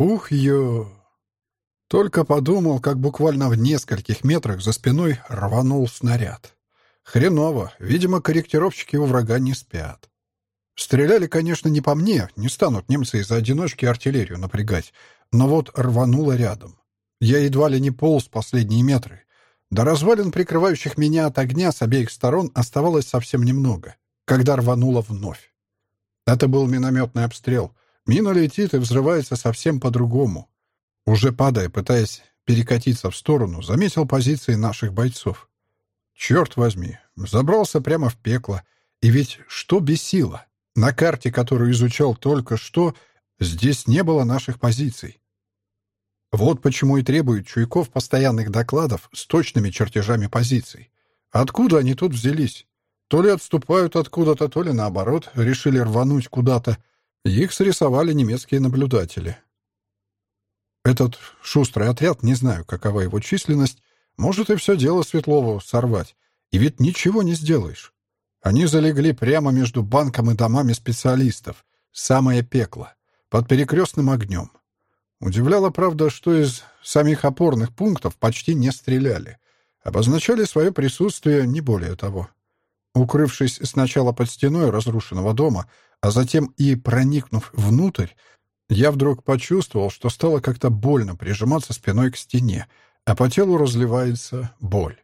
Ух, ё! Только подумал, как буквально в нескольких метрах за спиной рванул снаряд. Хреново. Видимо, корректировщики у врага не спят. Стреляли, конечно, не по мне, не станут немцы из-за одиночки артиллерию напрягать, но вот рвануло рядом. Я едва ли не полз последние метры. До развалин, прикрывающих меня от огня с обеих сторон, оставалось совсем немного, когда рвануло вновь. Это был минометный обстрел. Мина летит и взрывается совсем по-другому. Уже падая, пытаясь перекатиться в сторону, заметил позиции наших бойцов. Черт возьми, забрался прямо в пекло. И ведь что бесило? На карте, которую изучал только что, здесь не было наших позиций. Вот почему и требует Чуйков постоянных докладов с точными чертежами позиций. Откуда они тут взялись? То ли отступают откуда-то, то ли наоборот, решили рвануть куда-то. Их срисовали немецкие наблюдатели. Этот шустрый отряд, не знаю, какова его численность, может и все дело Светлову сорвать. И ведь ничего не сделаешь. Они залегли прямо между банком и домами специалистов. Самое пекло. Под перекрестным огнем. Удивляло, правда, что из самих опорных пунктов почти не стреляли. Обозначали свое присутствие, не более того. Укрывшись сначала под стеной разрушенного дома, а затем и проникнув внутрь, я вдруг почувствовал, что стало как-то больно прижиматься спиной к стене, а по телу разливается боль.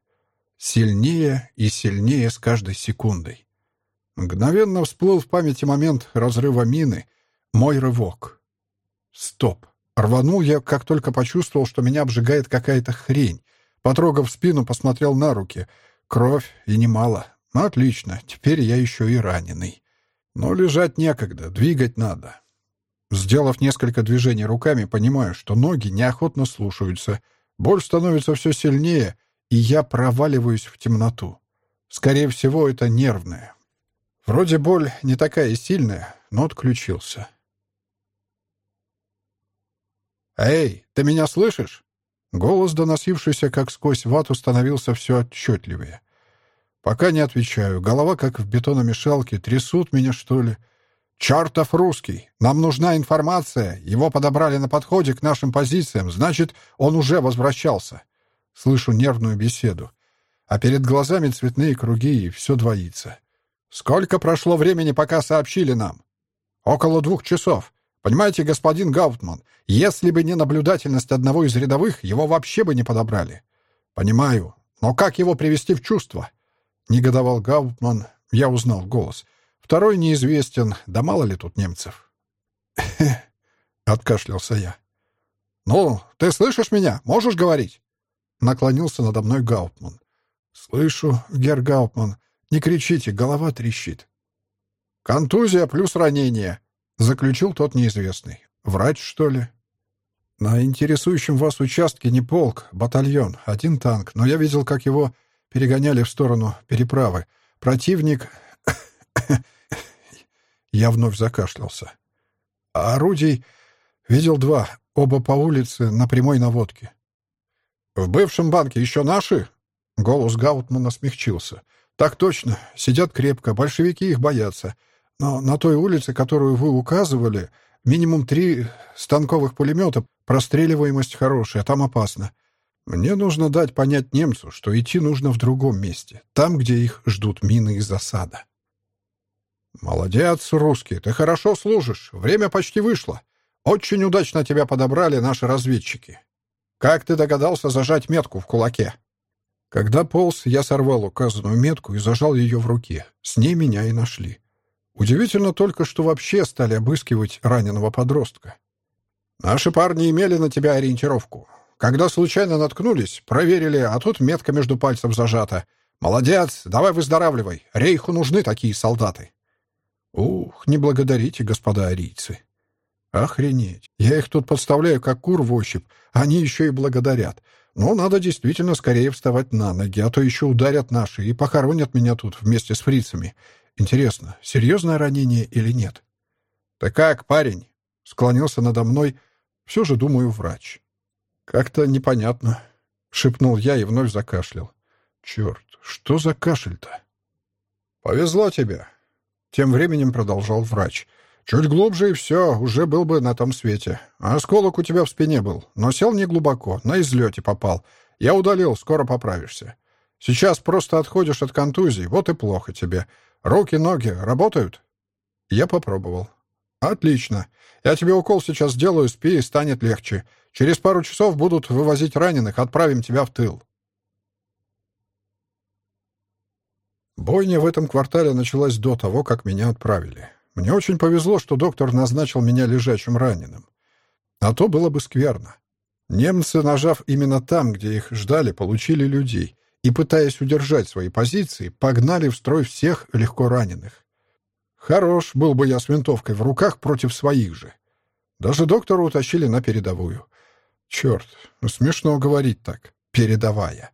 Сильнее и сильнее с каждой секундой. Мгновенно всплыл в памяти момент разрыва мины, мой рывок. Стоп. Рванул я, как только почувствовал, что меня обжигает какая-то хрень. Потрогав спину, посмотрел на руки. Кровь, и немало. Отлично, теперь я еще и раненый. Но лежать некогда, двигать надо. Сделав несколько движений руками, понимаю, что ноги неохотно слушаются. Боль становится все сильнее, и я проваливаюсь в темноту. Скорее всего, это нервная. Вроде боль не такая сильная, но отключился. «Эй, ты меня слышишь?» Голос, доносившийся как сквозь вату, становился все отчетливее. Пока не отвечаю. Голова, как в бетономешалке, трясут меня, что ли. «Чертов русский! Нам нужна информация. Его подобрали на подходе к нашим позициям. Значит, он уже возвращался». Слышу нервную беседу. А перед глазами цветные круги, и все двоится. «Сколько прошло времени, пока сообщили нам?» «Около двух часов. Понимаете, господин Гаутман, если бы не наблюдательность одного из рядовых, его вообще бы не подобрали. Понимаю, но как его привести в чувство? Негодовал Гаутман, я узнал голос. Второй неизвестен, да мало ли тут немцев. откашлялся я. «Ну, ты слышишь меня? Можешь говорить?» Наклонился надо мной Гаутман. «Слышу, Гер Гаутман. Не кричите, голова трещит». «Контузия плюс ранение. Заключил тот неизвестный. Врач, что ли? На интересующем вас участке не полк, батальон, один танк, но я видел, как его перегоняли в сторону переправы. Противник... я вновь закашлялся. А орудий видел два, оба по улице, на прямой наводке. «В бывшем банке еще наши?» Голос Гаутмана смягчился. «Так точно. Сидят крепко. Большевики их боятся. Но на той улице, которую вы указывали, минимум три станковых пулемета, простреливаемость хорошая, там опасно. Мне нужно дать понять немцу, что идти нужно в другом месте, там, где их ждут мины и засада. «Молодец, русский, ты хорошо служишь. Время почти вышло. Очень удачно тебя подобрали наши разведчики. Как ты догадался зажать метку в кулаке?» Когда полз, я сорвал указанную метку и зажал ее в руке. С ней меня и нашли. Удивительно только, что вообще стали обыскивать раненого подростка. Наши парни имели на тебя ориентировку. Когда случайно наткнулись, проверили, а тут метка между пальцев зажата. Молодец, давай выздоравливай. Рейху нужны такие солдаты. Ух, не благодарите, господа арийцы. Охренеть. Я их тут подставляю, как кур в ощупь. Они еще и благодарят. Но надо действительно скорее вставать на ноги, а то еще ударят наши и похоронят меня тут вместе с фрицами. Интересно, серьезное ранение или нет? «Ты как, парень?» — склонился надо мной. Все же, думаю, врач. «Как-то непонятно», — шепнул я и вновь закашлял. «Черт, что за кашель-то?» «Повезло тебе», — тем временем продолжал врач. Чуть глубже, и все, уже был бы на том свете. А осколок у тебя в спине был, но сел не глубоко, на излете попал. Я удалил, скоро поправишься. Сейчас просто отходишь от контузии, вот и плохо тебе. Руки, ноги работают?» Я попробовал. «Отлично. Я тебе укол сейчас сделаю, спи, и станет легче. Через пару часов будут вывозить раненых, отправим тебя в тыл». Бойня в этом квартале началась до того, как меня отправили. Мне очень повезло, что доктор назначил меня лежачим раненым. А то было бы скверно. Немцы, нажав именно там, где их ждали, получили людей и, пытаясь удержать свои позиции, погнали в строй всех легко раненых. Хорош был бы я с винтовкой в руках против своих же. Даже доктора утащили на передовую. Черт, ну смешно говорить так. Передовая.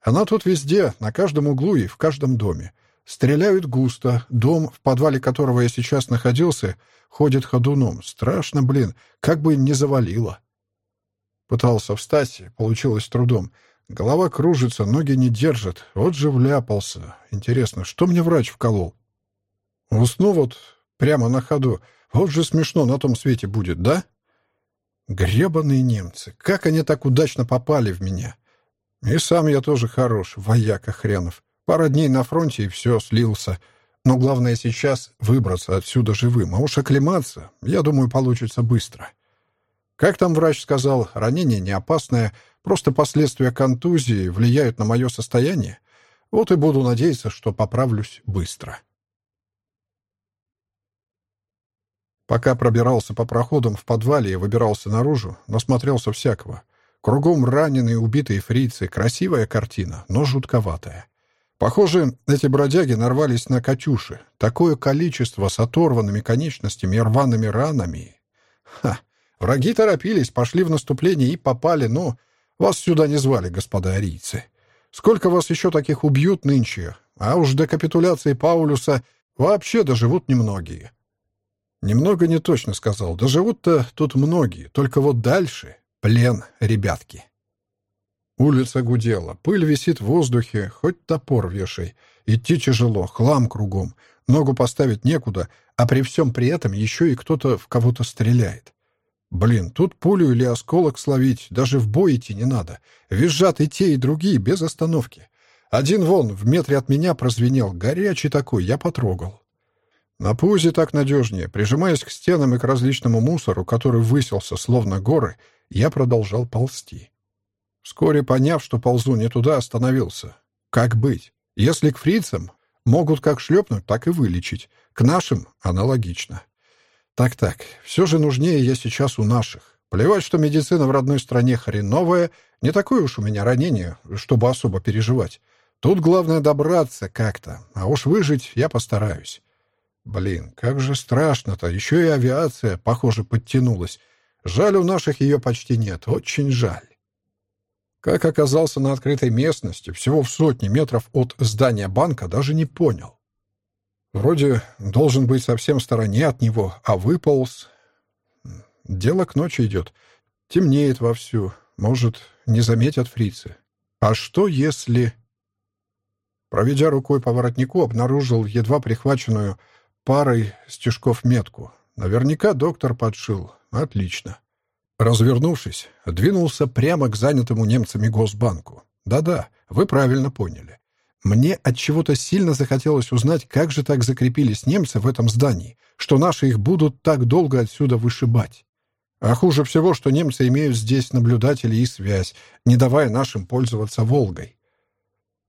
Она тут везде, на каждом углу и в каждом доме. Стреляют густо. Дом, в подвале которого я сейчас находился, ходит ходуном. Страшно, блин, как бы не завалило. Пытался встать, получилось трудом. Голова кружится, ноги не держат. Вот же вляпался. Интересно, что мне врач вколол? Усну вот прямо на ходу. Вот же смешно на том свете будет, да? Гребаные немцы. Как они так удачно попали в меня? И сам я тоже хорош, вояка хренов. Пара дней на фронте, и все, слился. Но главное сейчас выбраться отсюда живым, а уж оклематься, я думаю, получится быстро. Как там врач сказал, ранение не опасное, просто последствия контузии влияют на мое состояние. Вот и буду надеяться, что поправлюсь быстро. Пока пробирался по проходам в подвале и выбирался наружу, насмотрелся всякого. Кругом раненые, убитые фрицы, красивая картина, но жутковатая. Похоже, эти бродяги нарвались на «Катюши». Такое количество с оторванными конечностями и рваными ранами. Ха! Враги торопились, пошли в наступление и попали, но вас сюда не звали, господа арийцы. Сколько вас еще таких убьют нынче? А уж до капитуляции Паулюса вообще доживут немногие. Немного не точно сказал. Доживут-то тут многие, только вот дальше — плен, ребятки. Улица гудела, пыль висит в воздухе, хоть топор вешай. Идти тяжело, хлам кругом, ногу поставить некуда, а при всем при этом еще и кто-то в кого-то стреляет. Блин, тут пулю или осколок словить, даже в бой идти не надо. Визжат и те, и другие, без остановки. Один вон в метре от меня прозвенел, горячий такой, я потрогал. На пузе так надежнее. Прижимаясь к стенам и к различному мусору, который высился, словно горы, я продолжал ползти. Вскоре, поняв, что ползу не туда, остановился. Как быть? Если к фрицам могут как шлепнуть, так и вылечить. К нашим аналогично. Так-так, все же нужнее я сейчас у наших. Плевать, что медицина в родной стране хреновая, не такое уж у меня ранение, чтобы особо переживать. Тут главное добраться как-то, а уж выжить я постараюсь. Блин, как же страшно-то, еще и авиация, похоже, подтянулась. Жаль, у наших ее почти нет, очень жаль. Как оказался на открытой местности, всего в сотни метров от здания банка, даже не понял. Вроде должен быть совсем в стороне от него, а выполз. Дело к ночи идет. Темнеет вовсю. Может, не заметят фрицы. А что если... Проведя рукой по воротнику, обнаружил едва прихваченную парой стежков метку. Наверняка доктор подшил. Отлично. Развернувшись, двинулся прямо к занятому немцами Госбанку. Да-да, вы правильно поняли. Мне от чего-то сильно захотелось узнать, как же так закрепились немцы в этом здании, что наши их будут так долго отсюда вышибать. А хуже всего, что немцы имеют здесь наблюдатели и связь, не давая нашим пользоваться «Волгой».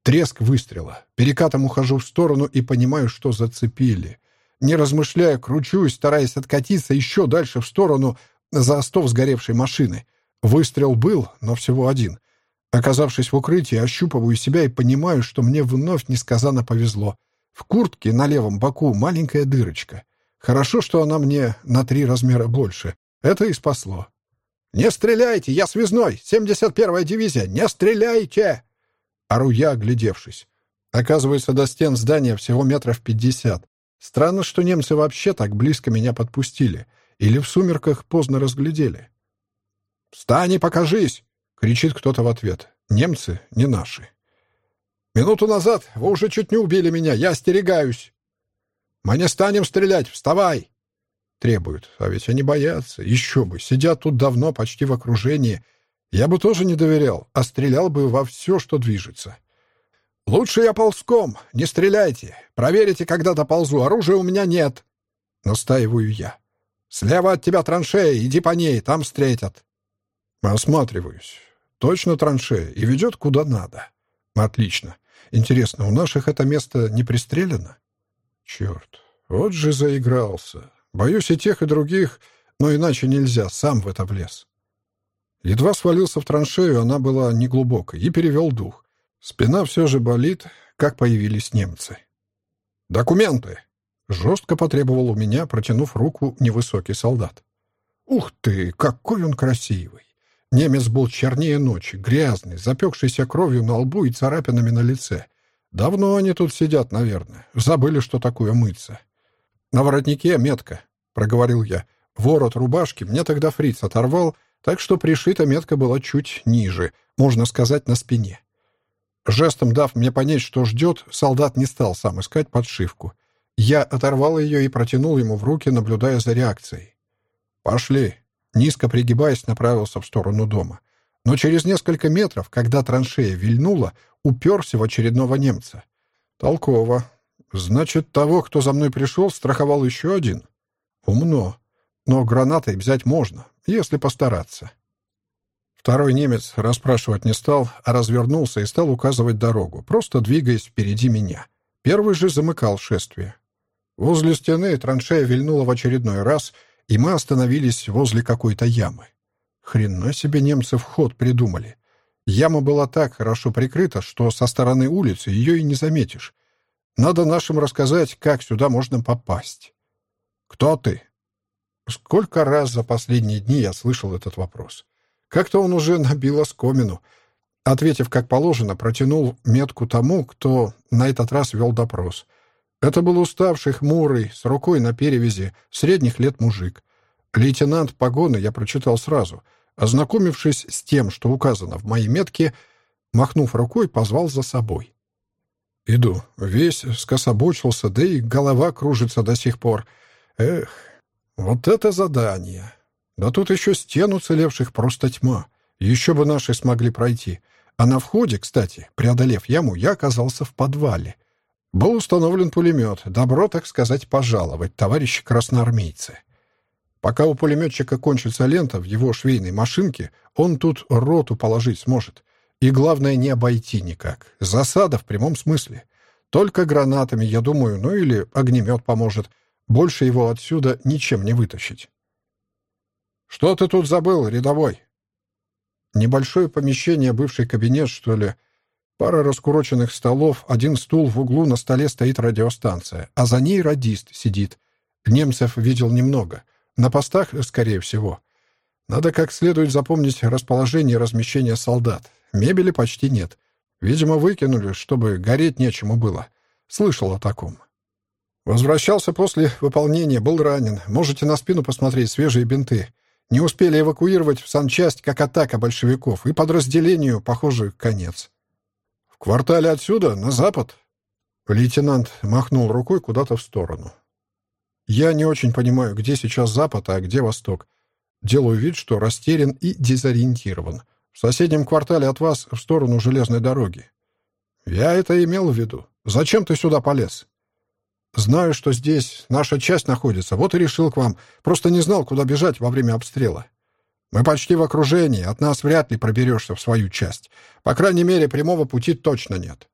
Треск выстрела. Перекатом ухожу в сторону и понимаю, что зацепили. Не размышляя, кручусь, стараясь откатиться еще дальше в сторону, за остов сгоревшей машины. Выстрел был, но всего один. Оказавшись в укрытии, ощупываю себя и понимаю, что мне вновь несказанно повезло. В куртке на левом боку маленькая дырочка. Хорошо, что она мне на три размера больше. Это и спасло. «Не стреляйте! Я связной! 71-я дивизия! Не стреляйте!» Ору я, оглядевшись. Оказывается, до стен здания всего метров пятьдесят. Странно, что немцы вообще так близко меня подпустили. Или в сумерках поздно разглядели. «Встань и покажись!» — кричит кто-то в ответ. Немцы не наши. «Минуту назад вы уже чуть не убили меня. Я остерегаюсь!» «Мы не станем стрелять! Вставай!» требуют. А ведь они боятся. Еще бы. Сидят тут давно, почти в окружении. Я бы тоже не доверял, а стрелял бы во все, что движется. «Лучше я ползком. Не стреляйте. Проверите, когда доползу. Оружия у меня нет». Настаиваю я. «Слева от тебя траншея. Иди по ней. Там встретят». Осматриваюсь. Точно траншея. И ведет куда надо. Отлично. Интересно, у наших это место не пристрелено? Черт. Вот же заигрался. Боюсь и тех, и других, но иначе нельзя. Сам в это влез. Едва свалился в траншею, она была неглубокой, и перевел дух. Спина все же болит, как появились немцы. «Документы!» — жестко потребовал у меня, протянув руку невысокий солдат. «Ух ты, какой он красивый!» Немец был чернее ночи, грязный, запекшийся кровью на лбу и царапинами на лице. Давно они тут сидят, наверное. Забыли, что такое мыться. «На воротнике метка», — проговорил я. «Ворот рубашки мне тогда фриц оторвал, так что пришита метка была чуть ниже, можно сказать, на спине. Жестом дав мне понять, что ждет, солдат не стал сам искать подшивку. Я оторвал ее и протянул ему в руки, наблюдая за реакцией. «Пошли!» Низко пригибаясь, направился в сторону дома. Но через несколько метров, когда траншея вильнула, уперся в очередного немца. «Толково. Значит, того, кто за мной пришел, страховал еще один?» «Умно. Но гранатой взять можно если постараться. Второй немец расспрашивать не стал, а развернулся и стал указывать дорогу, просто двигаясь впереди меня. Первый же замыкал шествие. Возле стены траншея вильнула в очередной раз, и мы остановились возле какой-то ямы. Хрена себе немцы вход придумали. Яма была так хорошо прикрыта, что со стороны улицы ее и не заметишь. Надо нашим рассказать, как сюда можно попасть. «Кто ты?» Сколько раз за последние дни я слышал этот вопрос. Как-то он уже набил оскомину. Ответив как положено, протянул метку тому, кто на этот раз вел допрос. Это был уставший, хмурый, с рукой на перевязи, средних лет мужик. Лейтенант погоны я прочитал сразу. Ознакомившись с тем, что указано в моей метке, махнув рукой, позвал за собой. Иду. Весь скособочился, да и голова кружится до сих пор. Эх, вот это задание! Да тут еще стен уцелевших просто тьма. Еще бы наши смогли пройти. А на входе, кстати, преодолев яму, я оказался в подвале. Был установлен пулемет. Добро, так сказать, пожаловать, товарищи красноармейцы. Пока у пулеметчика кончится лента в его швейной машинке, он тут роту положить сможет. И главное, не обойти никак. Засада в прямом смысле. Только гранатами, я думаю, ну или огнемет поможет — больше его отсюда ничем не вытащить. «Что ты тут забыл, рядовой?» Небольшое помещение, бывший кабинет, что ли. Пара раскуроченных столов, один стул в углу, на столе стоит радиостанция, а за ней радист сидит. Немцев видел немного. На постах, скорее всего. Надо как следует запомнить расположение и размещение солдат. Мебели почти нет. Видимо, выкинули, чтобы гореть нечему было. Слышал о таком. Возвращался после выполнения, был ранен. Можете на спину посмотреть, свежие бинты. Не успели эвакуировать в санчасть, как атака большевиков, и подразделению, похоже, конец. В квартале отсюда, на запад. Лейтенант махнул рукой куда-то в сторону. Я не очень понимаю, где сейчас запад, а где восток. Делаю вид, что растерян и дезориентирован. В соседнем квартале от вас в сторону железной дороги. Я это имел в виду. Зачем ты сюда полез? Знаю, что здесь наша часть находится, вот и решил к вам. Просто не знал, куда бежать во время обстрела. Мы почти в окружении, от нас вряд ли проберешься в свою часть. По крайней мере, прямого пути точно нет.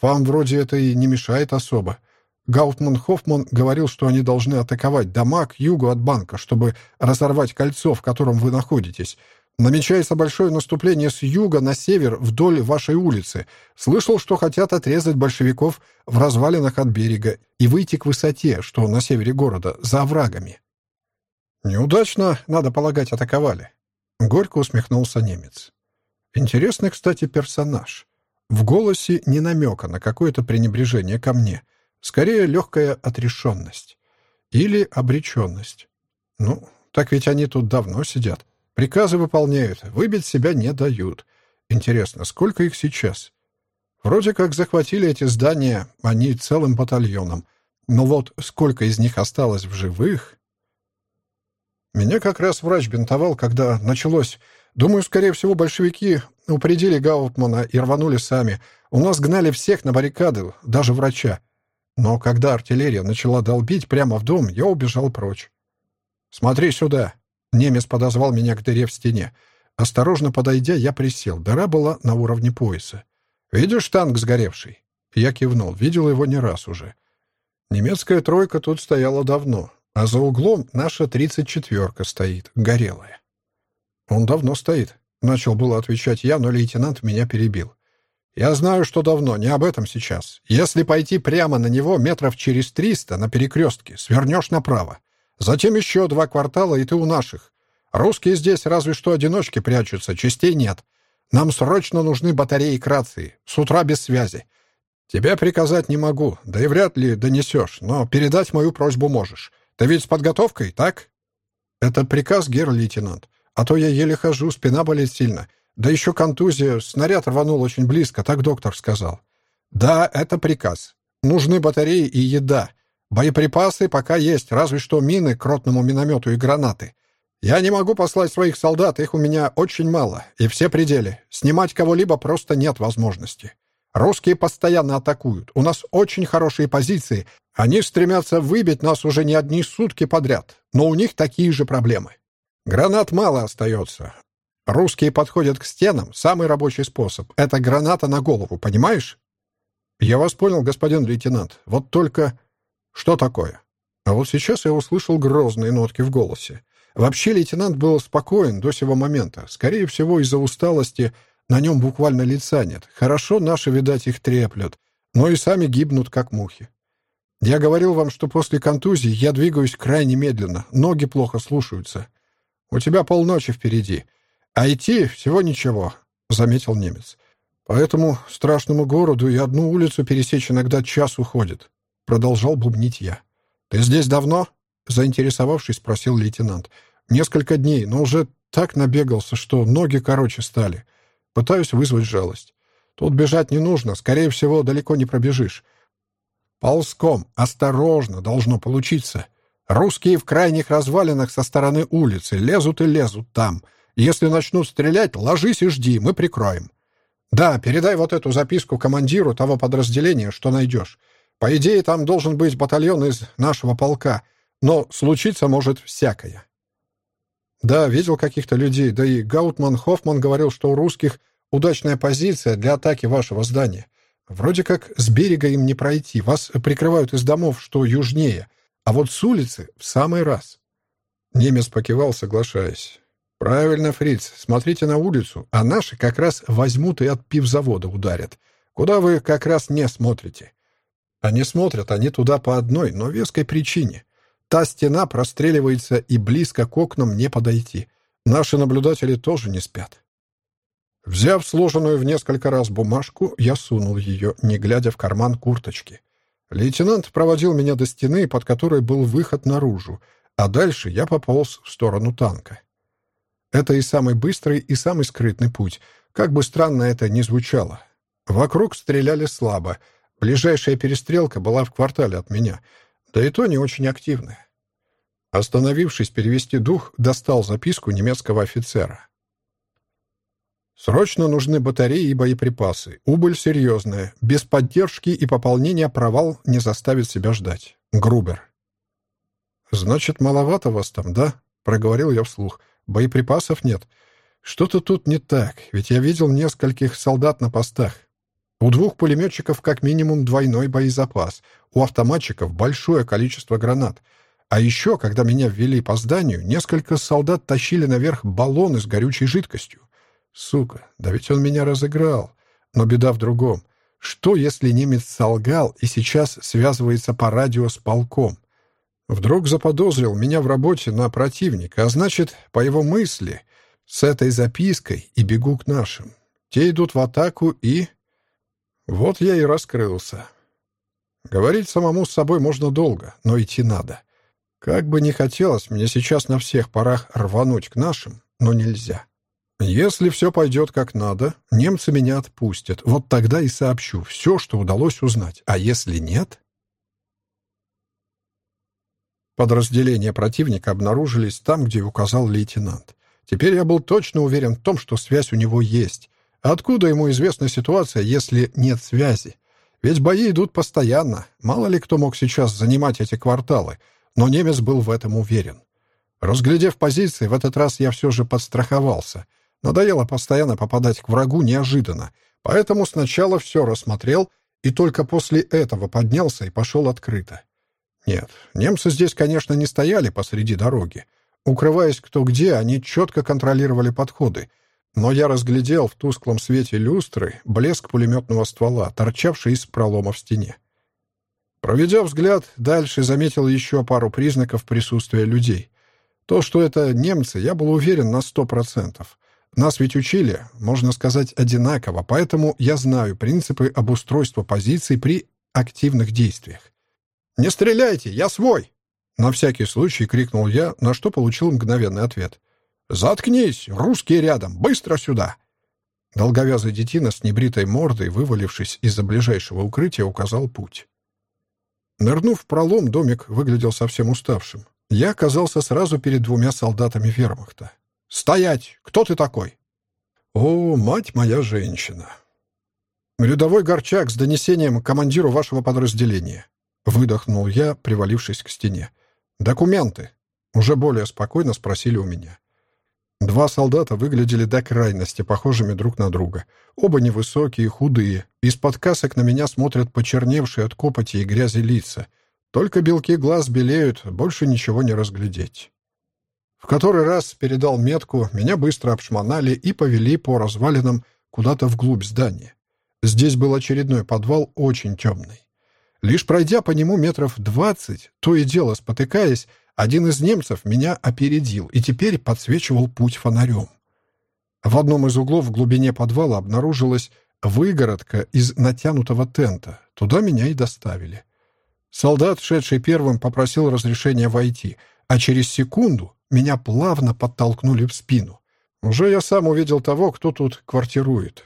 Вам вроде это и не мешает особо. Гаутман Хоффман говорил, что они должны атаковать дома к югу от банка, чтобы разорвать кольцо, в котором вы находитесь. Намечается большое наступление с юга на север вдоль вашей улицы. Слышал, что хотят отрезать большевиков в развалинах от берега и выйти к высоте, что на севере города, за оврагами. Неудачно, надо полагать, атаковали. Горько усмехнулся немец. Интересный, кстати, персонаж. В голосе не намека на какое-то пренебрежение ко мне. Скорее, легкая отрешенность. Или обреченность. Ну, так ведь они тут давно сидят. Приказы выполняют, выбить себя не дают. Интересно, сколько их сейчас? Вроде как захватили эти здания они целым батальоном. Но вот сколько из них осталось в живых? Мне как раз врач бинтовал, когда началось. Думаю, скорее всего, большевики упредили Гаутмана и рванули сами. У нас гнали всех на баррикады, даже врача. Но когда артиллерия начала долбить прямо в дом, я убежал прочь. «Смотри сюда!» Немец подозвал меня к дыре в стене. Осторожно подойдя, я присел. Дыра была на уровне пояса. «Видишь танк сгоревший?» Я кивнул. Видел его не раз уже. Немецкая тройка тут стояла давно, а за углом наша тридцать четверка стоит, горелая. «Он давно стоит», — начал было отвечать я, но лейтенант меня перебил. «Я знаю, что давно, не об этом сейчас. Если пойти прямо на него метров через триста на перекрестке, свернешь направо. Затем еще два квартала, и ты у наших. Русские здесь разве что одиночки прячутся, частей нет. Нам срочно нужны батареи к рации. С утра без связи. Тебе приказать не могу, да и вряд ли донесешь, но передать мою просьбу можешь. Ты ведь с подготовкой, так? Это приказ, гер-лейтенант. А то я еле хожу, спина болит сильно. Да еще контузия, снаряд рванул очень близко, так доктор сказал. Да, это приказ. Нужны батареи и еда. Боеприпасы пока есть, разве что мины к ротному миномету и гранаты. Я не могу послать своих солдат, их у меня очень мало, и все пределы. Снимать кого-либо просто нет возможности. Русские постоянно атакуют. У нас очень хорошие позиции. Они стремятся выбить нас уже не одни сутки подряд. Но у них такие же проблемы. Гранат мало остается. Русские подходят к стенам. Самый рабочий способ — это граната на голову, понимаешь? Я вас понял, господин лейтенант. Вот только... Что такое? А вот сейчас я услышал грозные нотки в голосе. Вообще лейтенант был спокоен до сего момента. Скорее всего, из-за усталости на нем буквально лица нет. Хорошо наши, видать, их треплют. Но и сами гибнут, как мухи. Я говорил вам, что после контузии я двигаюсь крайне медленно. Ноги плохо слушаются. У тебя полночи впереди. А идти всего ничего, — заметил немец. По этому страшному городу и одну улицу пересечь иногда час уходит. Продолжал бубнить я. «Ты здесь давно?» Заинтересовавшись, спросил лейтенант. «Несколько дней, но уже так набегался, что ноги короче стали. Пытаюсь вызвать жалость. Тут бежать не нужно, скорее всего, далеко не пробежишь. Ползком, осторожно, должно получиться. Русские в крайних развалинах со стороны улицы лезут и лезут там. Если начнут стрелять, ложись и жди, мы прикроем. Да, передай вот эту записку командиру того подразделения, что найдешь. По идее, там должен быть батальон из нашего полка, но случиться может всякое. Да, видел каких-то людей, да и Гаутман Хоффман говорил, что у русских удачная позиция для атаки вашего здания. Вроде как с берега им не пройти, вас прикрывают из домов, что южнее, а вот с улицы в самый раз. Немец покивал, соглашаясь. «Правильно, фриц, смотрите на улицу, а наши как раз возьмут и от пивзавода ударят. Куда вы как раз не смотрите. Они смотрят, они туда по одной, но веской причине. Та стена простреливается, и близко к окнам не подойти. Наши наблюдатели тоже не спят. Взяв сложенную в несколько раз бумажку, я сунул ее, не глядя в карман курточки. Лейтенант проводил меня до стены, под которой был выход наружу, а дальше я пополз в сторону танка. Это и самый быстрый, и самый скрытный путь, как бы странно это ни звучало. Вокруг стреляли слабо — Ближайшая перестрелка была в квартале от меня, да и то не очень активная. Остановившись перевести дух, достал записку немецкого офицера. «Срочно нужны батареи и боеприпасы. Убыль серьезная. Без поддержки и пополнения провал не заставит себя ждать. Грубер». «Значит, маловато вас там, да?» — проговорил я вслух. «Боеприпасов нет. Что-то тут не так, ведь я видел нескольких солдат на постах. У двух пулеметчиков как минимум двойной боезапас, у автоматчиков большое количество гранат. А еще, когда меня ввели по зданию, несколько солдат тащили наверх баллоны с горючей жидкостью. Сука, да ведь он меня разыграл. Но беда в другом. Что, если немец солгал и сейчас связывается по радио с полком? Вдруг заподозрил меня в работе на противника, а значит, по его мысли, с этой запиской и бегу к нашим. Те идут в атаку и... Вот я и раскрылся. Говорить самому с собой можно долго, но идти надо. Как бы ни хотелось мне сейчас на всех парах рвануть к нашим, но нельзя. Если все пойдет как надо, немцы меня отпустят. Вот тогда и сообщу все, что удалось узнать. А если нет... Подразделения противника обнаружились там, где указал лейтенант. Теперь я был точно уверен в том, что связь у него есть. Откуда ему известна ситуация, если нет связи? Ведь бои идут постоянно. Мало ли кто мог сейчас занимать эти кварталы. Но немец был в этом уверен. Разглядев позиции, в этот раз я все же подстраховался. Надоело постоянно попадать к врагу неожиданно. Поэтому сначала все рассмотрел и только после этого поднялся и пошел открыто. Нет, немцы здесь, конечно, не стояли посреди дороги. Укрываясь кто где, они четко контролировали подходы. Но я разглядел в тусклом свете люстры блеск пулеметного ствола, торчавший из пролома в стене. Проведя взгляд, дальше заметил еще пару признаков присутствия людей. То, что это немцы, я был уверен на сто процентов. Нас ведь учили, можно сказать, одинаково, поэтому я знаю принципы обустройства позиций при активных действиях. «Не стреляйте, я свой!» На всякий случай крикнул я, на что получил мгновенный ответ. «Заткнись! Русские рядом! Быстро сюда!» Долговязый детина с небритой мордой, вывалившись из-за ближайшего укрытия, указал путь. Нырнув в пролом, домик выглядел совсем уставшим. Я оказался сразу перед двумя солдатами вермахта. «Стоять! Кто ты такой?» «О, мать моя женщина!» «Рядовой Горчак с донесением командиру вашего подразделения. Выдохнул я, привалившись к стене. «Документы!» Уже более спокойно спросили у меня. Два солдата выглядели до крайности похожими друг на друга. Оба невысокие, худые. Из-под касок на меня смотрят почерневшие от копоти и грязи лица. Только белки глаз белеют, больше ничего не разглядеть. В который раз передал метку, меня быстро обшмонали и повели по развалинам куда-то вглубь здания. Здесь был очередной подвал, очень темный. Лишь пройдя по нему метров двадцать, то и дело спотыкаясь, один из немцев меня опередил и теперь подсвечивал путь фонарем. В одном из углов в глубине подвала обнаружилась выгородка из натянутого тента. Туда меня и доставили. Солдат, шедший первым, попросил разрешения войти, а через секунду меня плавно подтолкнули в спину. Уже я сам увидел того, кто тут квартирует.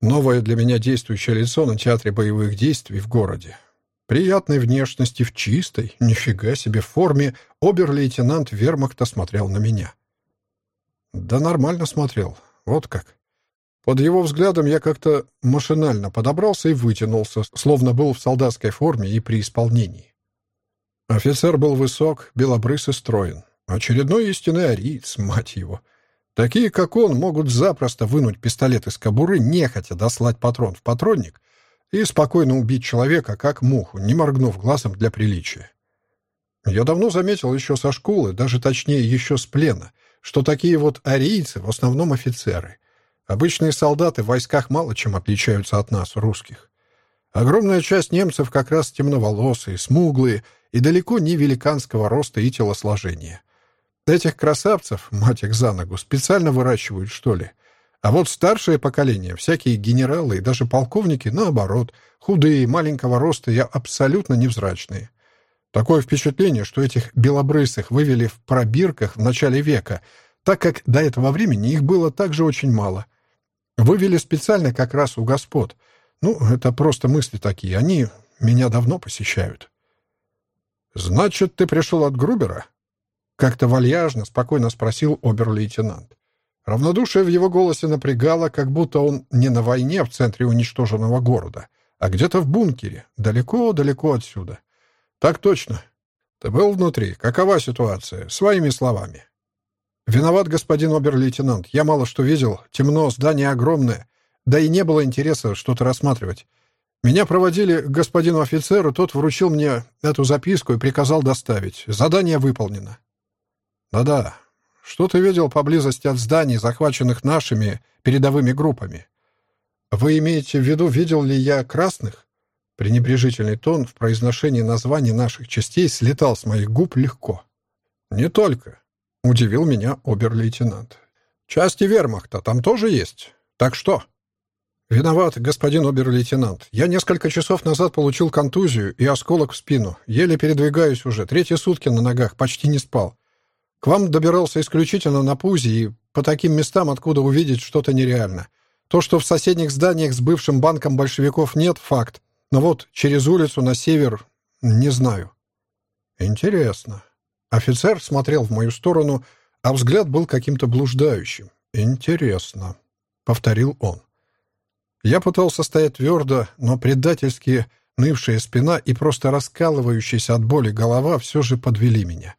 Новое для меня действующее лицо на театре боевых действий в городе. Приятной внешности, в чистой, нифига себе форме, обер-лейтенант вермахта смотрел на меня. Да нормально смотрел, вот как. Под его взглядом я как-то машинально подобрался и вытянулся, словно был в солдатской форме и при исполнении. Офицер был высок, белобрыс и строен. Очередной истинный ариец, мать его. Такие, как он, могут запросто вынуть пистолет из кобуры, нехотя дослать патрон в патронник и спокойно убить человека, как муху, не моргнув глазом для приличия. Я давно заметил еще со школы, даже точнее еще с плена, что такие вот арийцы в основном офицеры. Обычные солдаты в войсках мало чем отличаются от нас, русских. Огромная часть немцев как раз темноволосые, смуглые и далеко не великанского роста и телосложения. Этих красавцев, мать их за ногу, специально выращивают, что ли? А вот старшее поколение, всякие генералы и даже полковники, наоборот, худые, маленького роста и абсолютно невзрачные. Такое впечатление, что этих белобрысых вывели в пробирках в начале века, так как до этого времени их было также очень мало. Вывели специально как раз у господ. Ну, это просто мысли такие, они меня давно посещают. «Значит, ты пришел от Грубера?» Как-то вальяжно, спокойно спросил обер-лейтенант. Равнодушие в его голосе напрягало, как будто он не на войне в центре уничтоженного города, а где-то в бункере, далеко-далеко отсюда. «Так точно. Ты был внутри. Какова ситуация? Своими словами». «Виноват, господин обер-лейтенант. Я мало что видел. Темно, здание огромное. Да и не было интереса что-то рассматривать. Меня проводили к господину офицеру, тот вручил мне эту записку и приказал доставить. Задание выполнено». «Да-да. Что ты видел поблизости от зданий, захваченных нашими передовыми группами?» «Вы имеете в виду, видел ли я красных?» Пренебрежительный тон в произношении названий наших частей слетал с моих губ легко. «Не только», — удивил меня обер-лейтенант. «Части вермахта там тоже есть. Так что?» «Виноват, господин обер-лейтенант. Я несколько часов назад получил контузию и осколок в спину. Еле передвигаюсь уже. Третьи сутки на ногах, почти не спал. К вам добирался исключительно на пузе и по таким местам, откуда увидеть что-то нереально. То, что в соседних зданиях с бывшим банком большевиков нет, факт. Но вот через улицу на север не знаю. Интересно. Офицер смотрел в мою сторону, а взгляд был каким-то блуждающим. Интересно, повторил он. Я пытался стоять твердо, но предательски нывшая спина и просто раскалывающаяся от боли голова все же подвели меня.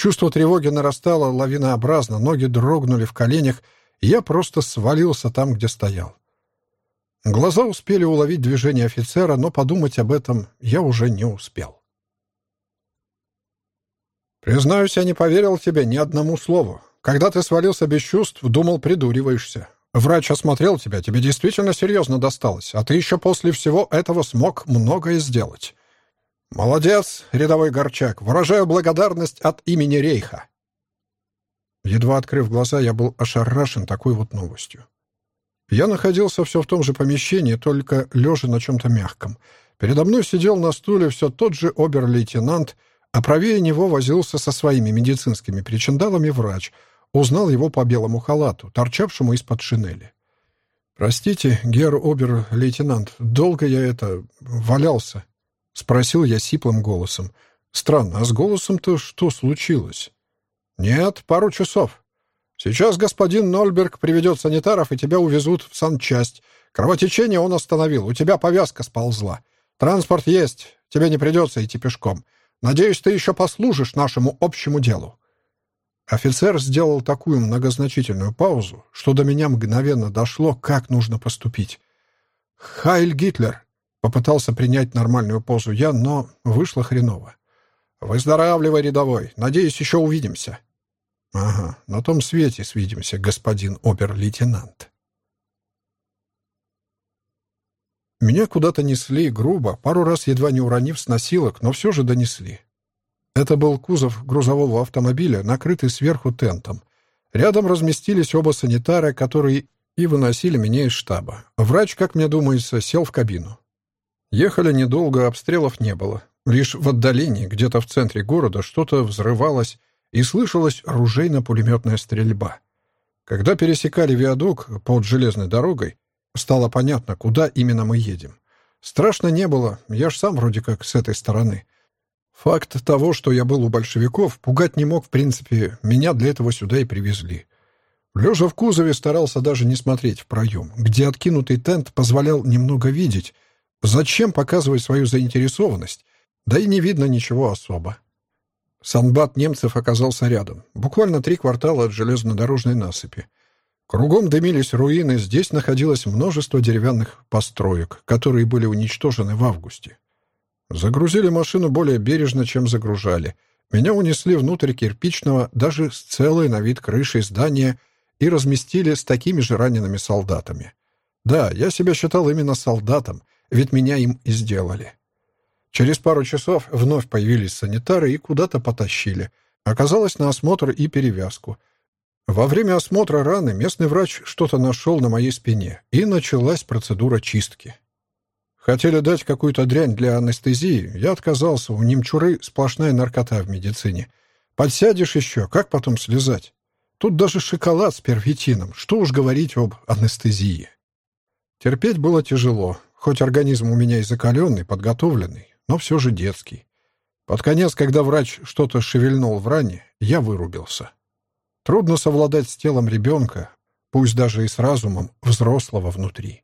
Чувство тревоги нарастало лавинообразно, ноги дрогнули в коленях, и я просто свалился там, где стоял. Глаза успели уловить движение офицера, но подумать об этом я уже не успел. «Признаюсь, я не поверил тебе ни одному слову. Когда ты свалился без чувств, думал, придуриваешься. Врач осмотрел тебя, тебе действительно серьезно досталось, а ты еще после всего этого смог многое сделать. Молодец, рядовой Горчак, выражаю благодарность от имени Рейха». Едва открыв глаза, я был ошарашен такой вот новостью. Я находился все в том же помещении, только лежа на чем-то мягком. Передо мной сидел на стуле все тот же обер-лейтенант, а правее него возился со своими медицинскими причиндалами врач. Узнал его по белому халату, торчавшему из-под шинели. «Простите, гер обер-лейтенант, долго я это... валялся?» — спросил я сиплым голосом. «Странно, а с голосом-то что случилось?» «Нет, пару часов. Сейчас господин Нольберг приведет санитаров, и тебя увезут в санчасть. Кровотечение он остановил, у тебя повязка сползла. Транспорт есть, тебе не придется идти пешком. Надеюсь, ты еще послужишь нашему общему делу». Офицер сделал такую многозначительную паузу, что до меня мгновенно дошло, как нужно поступить. «Хайль Гитлер!» — попытался принять нормальную позу я, но вышло хреново. «Выздоравливай, рядовой. Надеюсь, еще увидимся». «Ага, на том свете свидимся, господин обер-лейтенант». Меня куда-то несли грубо, пару раз едва не уронив с носилок, но все же донесли. Это был кузов грузового автомобиля, накрытый сверху тентом. Рядом разместились оба санитара, которые и выносили меня из штаба. Врач, как мне думается, сел в кабину. Ехали недолго, обстрелов не было. Лишь в отдалении, где-то в центре города, что-то взрывалось, и слышалась ружейно-пулеметная стрельба. Когда пересекали виадук под железной дорогой, стало понятно, куда именно мы едем. Страшно не было, я ж сам вроде как с этой стороны. Факт того, что я был у большевиков, пугать не мог, в принципе, меня для этого сюда и привезли. Лежа в кузове старался даже не смотреть в проем, где откинутый тент позволял немного видеть. Зачем показывать свою заинтересованность? Да и не видно ничего особо. Санбат немцев оказался рядом, буквально три квартала от железнодорожной насыпи. Кругом дымились руины, здесь находилось множество деревянных построек, которые были уничтожены в августе. Загрузили машину более бережно, чем загружали. Меня унесли внутрь кирпичного, даже с целой на вид крышей здания, и разместили с такими же ранеными солдатами. Да, я себя считал именно солдатом, ведь меня им и сделали. Через пару часов вновь появились санитары и куда-то потащили. Оказалось, на осмотр и перевязку. Во время осмотра раны местный врач что-то нашел на моей спине, и началась процедура чистки. Хотели дать какую-то дрянь для анестезии, я отказался, у немчуры сплошная наркота в медицине. Подсядешь еще, как потом слезать? Тут даже шоколад с первитином, что уж говорить об анестезии. Терпеть было тяжело, хоть организм у меня и закаленный, подготовленный но все же детский. Под конец, когда врач что-то шевельнул в ране, я вырубился. Трудно совладать с телом ребенка, пусть даже и с разумом взрослого внутри.